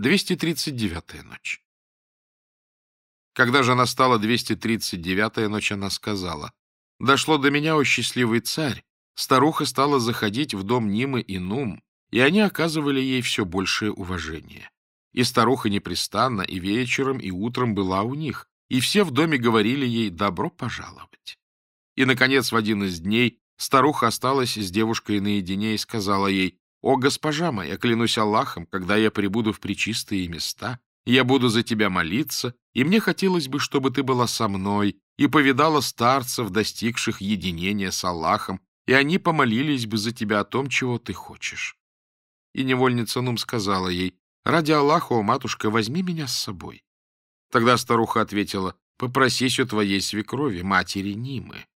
239-я ночь. Когда же настала 239-я ночь, она сказала, «Дошло до меня, о счастливый царь, старуха стала заходить в дом Нимы и Нум, и они оказывали ей все большее уважение. И старуха непрестанно и вечером, и утром была у них, и все в доме говорили ей «добро пожаловать». И, наконец, в один из дней старуха осталась с девушкой наедине и сказала ей о, госпожа моя, клянусь Аллахом, когда я прибуду в причистые места, я буду за тебя молиться, и мне хотелось бы, чтобы ты была со мной и повидала старцев, достигших единения с Аллахом, и они помолились бы за тебя о том, чего ты хочешь. И невольница Нум сказала ей, «Ради Аллаха, о матушка, возьми меня с собой». Тогда старуха ответила, «Попросись у твоей свекрови, матери Нимы».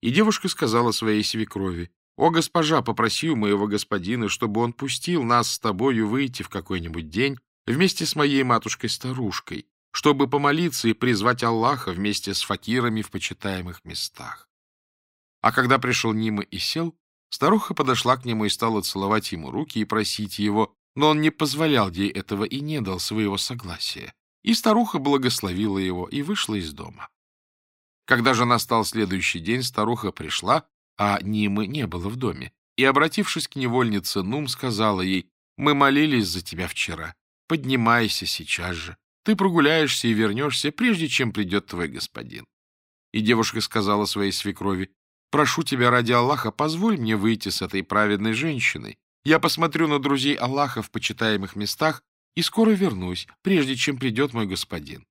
И девушка сказала своей свекрови, о, госпожа, попроси у моего господина, чтобы он пустил нас с тобою выйти в какой-нибудь день вместе с моей матушкой-старушкой, чтобы помолиться и призвать Аллаха вместе с факирами в почитаемых местах. А когда пришел Нима и сел, старуха подошла к нему и стала целовать ему руки и просить его, но он не позволял ей этого и не дал своего согласия. И старуха благословила его и вышла из дома. Когда же настал следующий день, старуха пришла а Нимы не было в доме, и, обратившись к невольнице, Нум сказала ей, «Мы молились за тебя вчера. Поднимайся сейчас же. Ты прогуляешься и вернешься, прежде чем придет твой господин». И девушка сказала своей свекрови, «Прошу тебя ради Аллаха, позволь мне выйти с этой праведной женщиной. Я посмотрю на друзей Аллаха в почитаемых местах и скоро вернусь, прежде чем придет мой господин».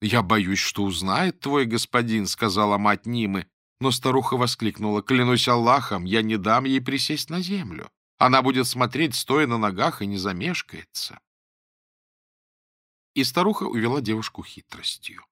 «Я боюсь, что узнает твой господин», — сказала мать Нимы, но старуха воскликнула, «Клянусь Аллахом, я не дам ей присесть на землю. Она будет смотреть, стоя на ногах, и не замешкается». И старуха увела девушку хитростью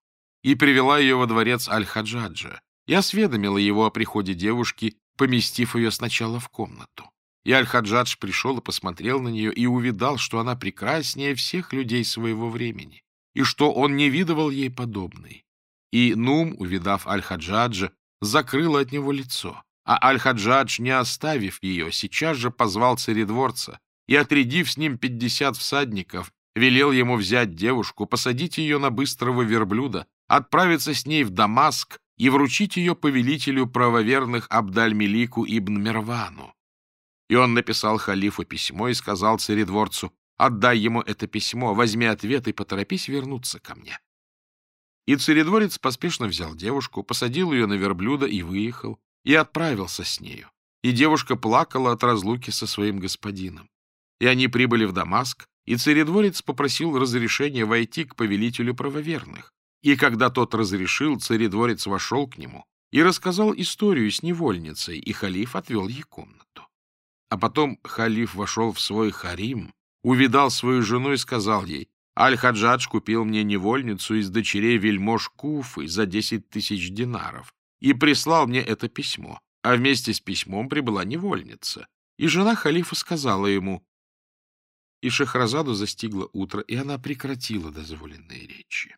и привела ее во дворец Аль-Хаджаджа и осведомила его о приходе девушки, поместив ее сначала в комнату. И Аль-Хаджадж пришел и посмотрел на нее и увидал, что она прекраснее всех людей своего времени, и что он не видывал ей подобной. И Нум, увидав Аль-Хаджаджа, закрыла от него лицо, а Аль-Хаджадж, не оставив ее, сейчас же позвал царедворца и, отрядив с ним пятьдесят всадников, велел ему взять девушку, посадить ее на быстрого верблюда, отправиться с ней в Дамаск и вручить ее повелителю правоверных Абдальмелику ибн Мервану. И он написал халифу письмо и сказал царедворцу, «Отдай ему это письмо, возьми ответ и поторопись вернуться ко мне». И царедворец поспешно взял девушку, посадил ее на верблюда и выехал, и отправился с нею. И девушка плакала от разлуки со своим господином. И они прибыли в Дамаск, и царедворец попросил разрешения войти к повелителю правоверных. И когда тот разрешил, царедворец вошел к нему и рассказал историю с невольницей, и халиф отвел ей комнату. А потом халиф вошел в свой харим, увидал свою жену и сказал ей, Аль-Хаджадж купил мне невольницу из дочерей вельмож Куфы за 10 тысяч динаров и прислал мне это письмо, а вместе с письмом прибыла невольница. И жена халифа сказала ему, и Шахразаду застигло утро, и она прекратила дозволенные речи.